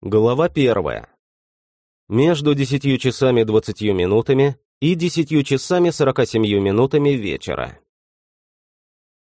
Глава первая. Между 10 часами 20 минутами и 10 часами 47 минутами вечера.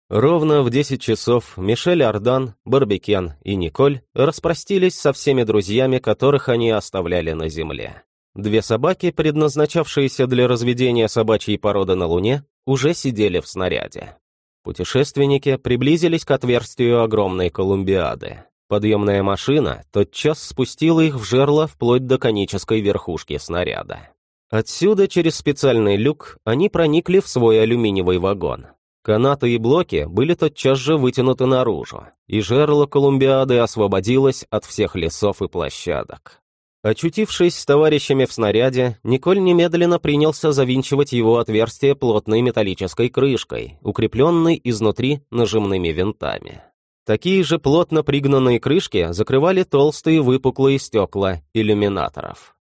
Ровно в 10 часов Мишель Ардан, Барбекен и Николь распростились со всеми друзьями, которых они оставляли на земле. Две собаки, предназначавшиеся для разведения собачьей породы на Луне, уже сидели в снаряде. Путешественники приблизились к отверстию огромной Колумбиады. Подъемная машина тотчас спустила их в жерло вплоть до конической верхушки снаряда. Отсюда через специальный люк они проникли в свой алюминиевый вагон. Канаты и блоки были тотчас же вытянуты наружу, и жерло Колумбиады освободилось от всех лесов и площадок. Очутившись с товарищами в снаряде, Николь немедленно принялся завинчивать его отверстие плотной металлической крышкой, укрепленной изнутри нажимными винтами. Такие же плотно пригнанные крышки закрывали толстые выпуклые стекла иллюминаторов.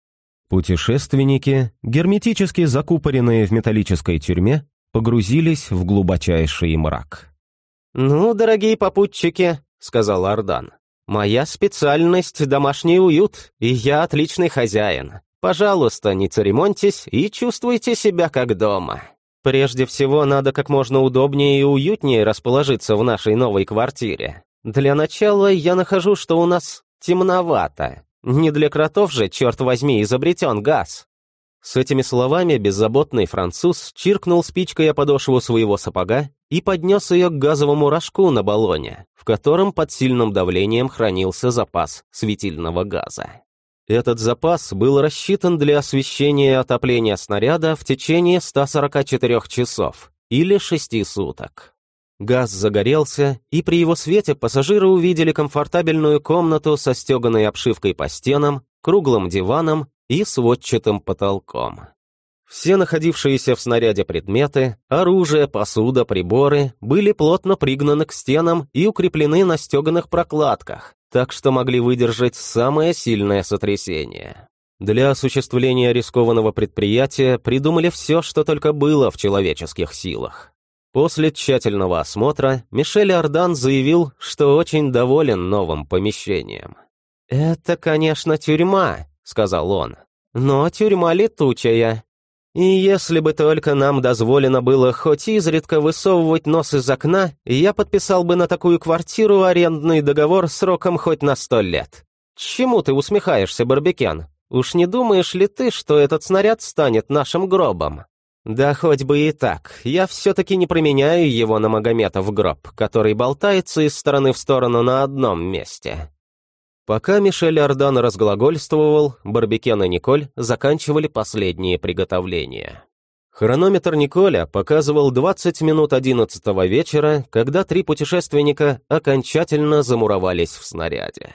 Путешественники, герметически закупоренные в металлической тюрьме, погрузились в глубочайший мрак. «Ну, дорогие попутчики», — сказал Ардан, — «моя специальность — домашний уют, и я отличный хозяин. Пожалуйста, не церемоньтесь и чувствуйте себя как дома». Прежде всего, надо как можно удобнее и уютнее расположиться в нашей новой квартире. Для начала я нахожу, что у нас темновато. Не для кротов же, черт возьми, изобретен газ. С этими словами беззаботный француз чиркнул спичкой о подошву своего сапога и поднес ее к газовому рожку на баллоне, в котором под сильным давлением хранился запас светильного газа. Этот запас был рассчитан для освещения и отопления снаряда в течение 144 часов или 6 суток. Газ загорелся, и при его свете пассажиры увидели комфортабельную комнату со стеганой обшивкой по стенам, круглым диваном и сводчатым потолком. Все находившиеся в снаряде предметы, оружие, посуда, приборы были плотно пригнаны к стенам и укреплены на стеганых прокладках, так что могли выдержать самое сильное сотрясение. Для осуществления рискованного предприятия придумали все, что только было в человеческих силах. После тщательного осмотра Мишель Ардан заявил, что очень доволен новым помещением. «Это, конечно, тюрьма», — сказал он, — «но тюрьма летучая. И если бы только нам дозволено было хоть изредка высовывать нос из окна, я подписал бы на такую квартиру арендный договор сроком хоть на сто лет. Чему ты усмехаешься, Барбекен? Уж не думаешь ли ты, что этот снаряд станет нашим гробом? Да хоть бы и так, я все-таки не променяю его на Магометов гроб, который болтается из стороны в сторону на одном месте. Пока Мишель Ардан разглагольствовал, Барбекен и Николь заканчивали последние приготовления. Хронометр Николя показывал 20 минут 11 вечера, когда три путешественника окончательно замуровались в снаряде.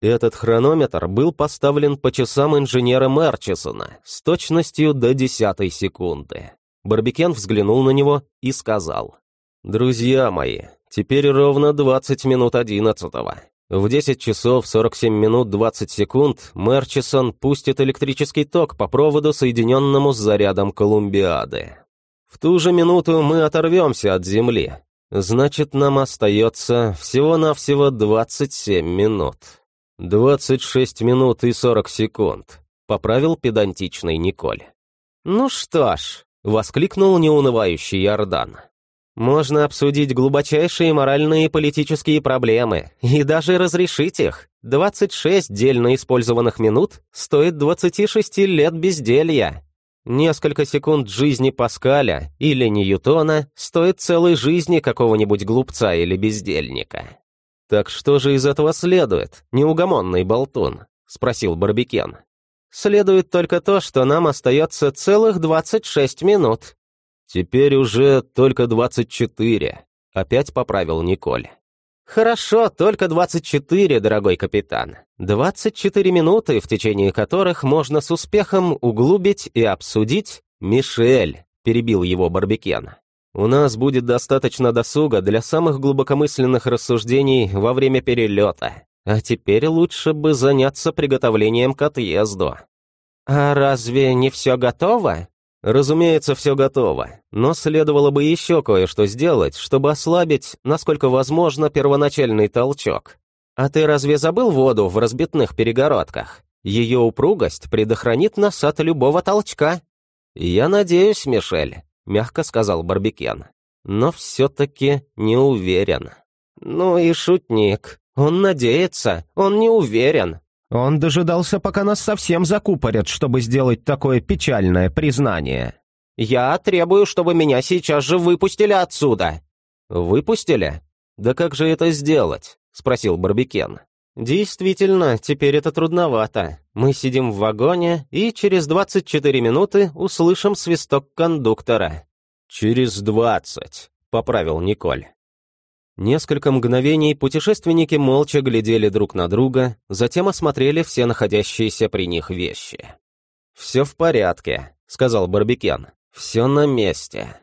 Этот хронометр был поставлен по часам инженера Мерчисона с точностью до десятой секунды. Барбекен взглянул на него и сказал, «Друзья мои, теперь ровно 20 минут одиннадцатого. В 10 часов 47 минут 20 секунд Мерчисон пустит электрический ток по проводу, соединенному с зарядом Колумбиады. В ту же минуту мы оторвемся от Земли. Значит, нам остается всего-навсего 27 минут. 26 минут и 40 секунд, поправил педантичный Николь. «Ну что ж», — воскликнул неунывающий Иордан. Можно обсудить глубочайшие моральные и политические проблемы и даже разрешить их. 26 дельно использованных минут стоит 26 лет безделья. Несколько секунд жизни Паскаля или Ньютона стоит целой жизни какого-нибудь глупца или бездельника. «Так что же из этого следует, неугомонный болтун?» — спросил Барбекен. «Следует только то, что нам остается целых 26 минут», «Теперь уже только двадцать четыре», — опять поправил Николь. «Хорошо, только двадцать четыре, дорогой капитан. Двадцать четыре минуты, в течение которых можно с успехом углубить и обсудить...» «Мишель», — перебил его Барбекен. «У нас будет достаточно досуга для самых глубокомысленных рассуждений во время перелета. А теперь лучше бы заняться приготовлением к отъезду». «А разве не все готово?» Разумеется, все готово, но следовало бы еще кое-что сделать, чтобы ослабить, насколько возможно, первоначальный толчок. А ты разве забыл воду в разбитных перегородках? Ее упругость предохранит нас от любого толчка». «Я надеюсь, Мишель», — мягко сказал Барбекен. «Но все-таки не уверен». «Ну и шутник. Он надеется, он не уверен». Он дожидался, пока нас совсем закупорят, чтобы сделать такое печальное признание. «Я требую, чтобы меня сейчас же выпустили отсюда». «Выпустили? Да как же это сделать?» — спросил Барбекен. «Действительно, теперь это трудновато. Мы сидим в вагоне и через 24 минуты услышим свисток кондуктора». «Через двадцать», — поправил Николь. Несколько мгновений путешественники молча глядели друг на друга, затем осмотрели все находящиеся при них вещи. «Все в порядке», — сказал Барбекен. «Все на месте.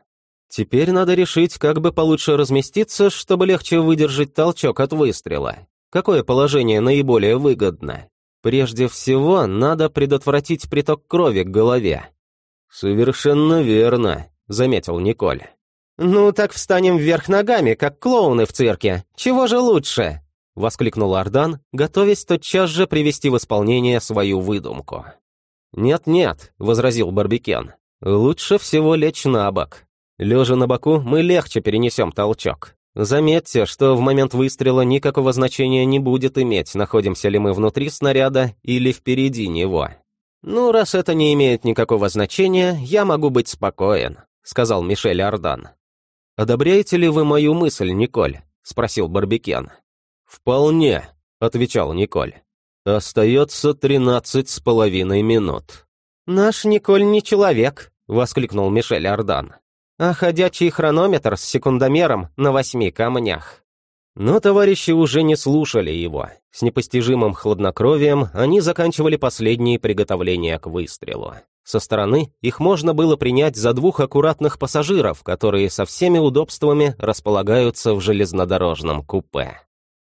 Теперь надо решить, как бы получше разместиться, чтобы легче выдержать толчок от выстрела. Какое положение наиболее выгодно? Прежде всего, надо предотвратить приток крови к голове». «Совершенно верно», — заметил Николь. «Ну так встанем вверх ногами, как клоуны в цирке. Чего же лучше?» — воскликнул Ардан, готовясь тотчас же привести в исполнение свою выдумку. «Нет-нет», — возразил Барбекен, — «лучше всего лечь на бок. Лежа на боку, мы легче перенесем толчок. Заметьте, что в момент выстрела никакого значения не будет иметь, находимся ли мы внутри снаряда или впереди него. «Ну, раз это не имеет никакого значения, я могу быть спокоен», — сказал Мишель Ардан. «Одобряете ли вы мою мысль, Николь?» — спросил Барбекен. «Вполне», — отвечал Николь. «Остается тринадцать с половиной минут». «Наш Николь не человек», — воскликнул Мишель Ардан. «А ходячий хронометр с секундомером на восьми камнях». Но товарищи уже не слушали его. С непостижимым хладнокровием они заканчивали последние приготовления к выстрелу. Со стороны их можно было принять за двух аккуратных пассажиров, которые со всеми удобствами располагаются в железнодорожном купе.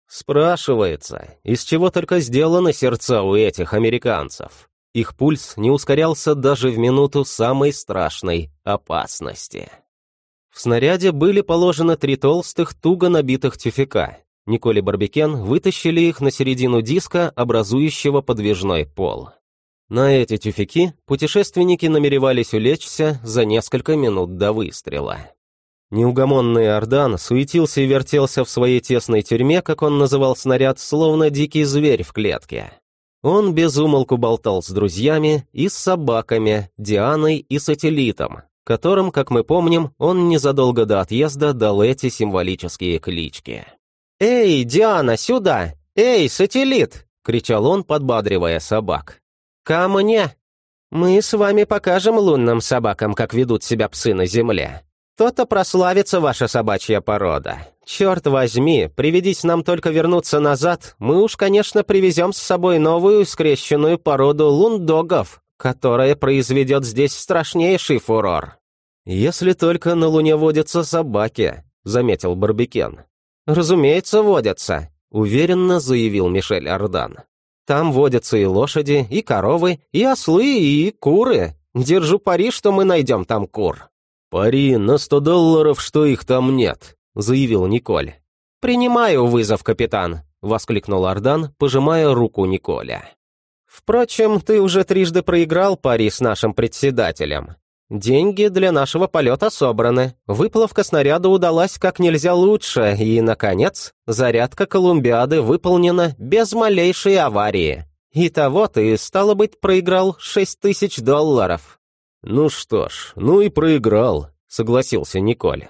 Спрашивается, из чего только сделаны сердца у этих американцев? Их пульс не ускорялся даже в минуту самой страшной опасности. В снаряде были положены три толстых, туго набитых тюфяка. Николь и Барбекен вытащили их на середину диска, образующего подвижной пол. На эти тюфяки путешественники намеревались улечься за несколько минут до выстрела. Неугомонный Ордан суетился и вертелся в своей тесной тюрьме, как он называл снаряд, словно дикий зверь в клетке. Он безумолку болтал с друзьями и с собаками, Дианой и сателлитом, которым, как мы помним, он незадолго до отъезда дал эти символические клички. «Эй, Диана, сюда! Эй, сателлит!» — кричал он, подбадривая собак. «Ко мне! Мы с вами покажем лунным собакам, как ведут себя псы на земле. То-то прославится ваша собачья порода. Черт возьми, приведись нам только вернуться назад, мы уж, конечно, привезем с собой новую скрещенную породу лундогов, которая произведет здесь страшнейший фурор». «Если только на Луне водятся собаки», — заметил Барбекен. «Разумеется, водятся», — уверенно заявил Мишель Ардан. Там водятся и лошади, и коровы, и ослы, и куры. Держу пари, что мы найдем там кур». «Пари на сто долларов, что их там нет», — заявил Николь. «Принимаю вызов, капитан», — воскликнул Ардан, пожимая руку Николя. «Впрочем, ты уже трижды проиграл пари с нашим председателем. Деньги для нашего полета собраны. Выплавка снаряда удалась как нельзя лучше, и, наконец, зарядка Колумбиады выполнена без малейшей аварии. Итого ты, стало быть, проиграл шесть тысяч долларов». «Ну что ж, ну и проиграл», — согласился Николь.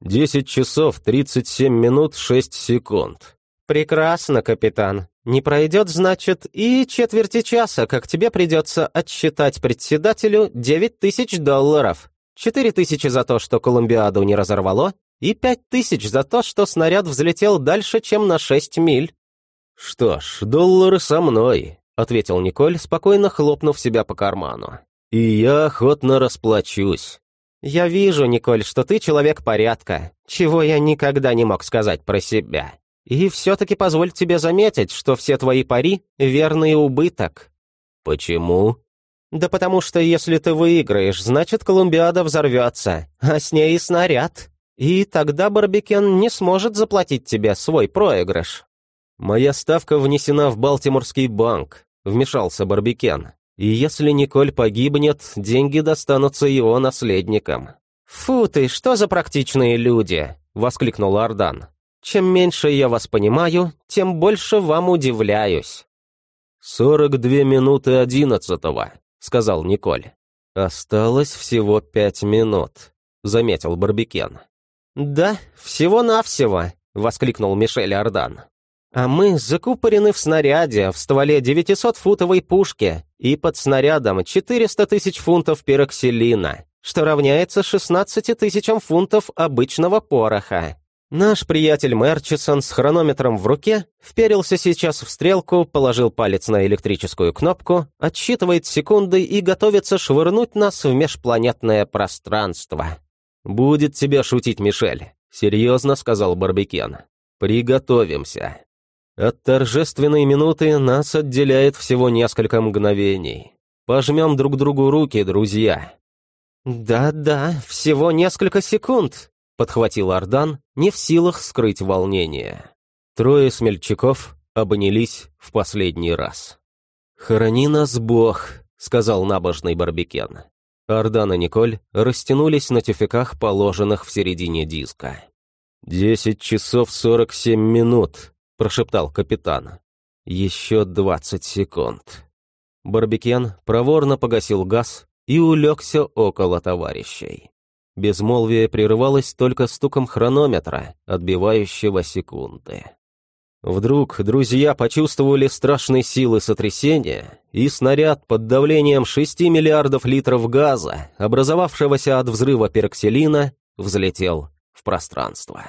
«Десять часов тридцать семь минут шесть секунд». «Прекрасно, капитан. Не пройдет, значит, и четверти часа, как тебе придется отсчитать председателю девять тысяч долларов. Четыре тысячи за то, что Колумбиаду не разорвало, и пять тысяч за то, что снаряд взлетел дальше, чем на шесть миль». «Что ж, доллары со мной», — ответил Николь, спокойно хлопнув себя по карману. «И я охотно расплачусь». «Я вижу, Николь, что ты человек порядка, чего я никогда не мог сказать про себя. И все-таки позволь тебе заметить, что все твои пари — верный убыток». «Почему?» «Да потому что если ты выиграешь, значит, Колумбиада взорвется, а с ней и снаряд. И тогда Барбекен не сможет заплатить тебе свой проигрыш». «Моя ставка внесена в Балтиморский банк», — вмешался Барбикен. «И если Николь погибнет, деньги достанутся его наследникам». «Фу ты, что за практичные люди!» — воскликнул Ардан. «Чем меньше я вас понимаю, тем больше вам удивляюсь». «Сорок две минуты одиннадцатого», — сказал Николь. «Осталось всего пять минут», — заметил Барбикен. «Да, всего-навсего», — воскликнул Мишель Ардан. «А мы закупорены в снаряде, в стволе 900-футовой пушки и под снарядом 400 тысяч фунтов пироксилина, что равняется 16 тысячам фунтов обычного пороха. Наш приятель Мерчисон с хронометром в руке вперился сейчас в стрелку, положил палец на электрическую кнопку, отсчитывает секунды и готовится швырнуть нас в межпланетное пространство. «Будет тебя шутить, Мишель», — серьезно сказал Барбекен. «Приготовимся». От торжественной минуты нас отделяет всего несколько мгновений. Пожмем друг другу руки, друзья. «Да-да, всего несколько секунд», подхватил Ардан, не в силах скрыть волнение. Трое смельчаков обнялись в последний раз. «Храни нас Бог», — сказал набожный Барбекен. Ардан и Николь растянулись на тюфяках, положенных в середине диска. «Десять часов сорок семь минут», — прошептал капитан. «Еще двадцать секунд». Барбекен проворно погасил газ и улегся около товарищей. Безмолвие прерывалось только стуком хронометра, отбивающего секунды. Вдруг друзья почувствовали страшной силы сотрясения, и снаряд под давлением 6 миллиардов литров газа, образовавшегося от взрыва пероксилина, взлетел в пространство.